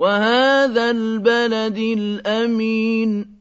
وَهَٰذَا الْبَلَدِ الْأَمِينِ.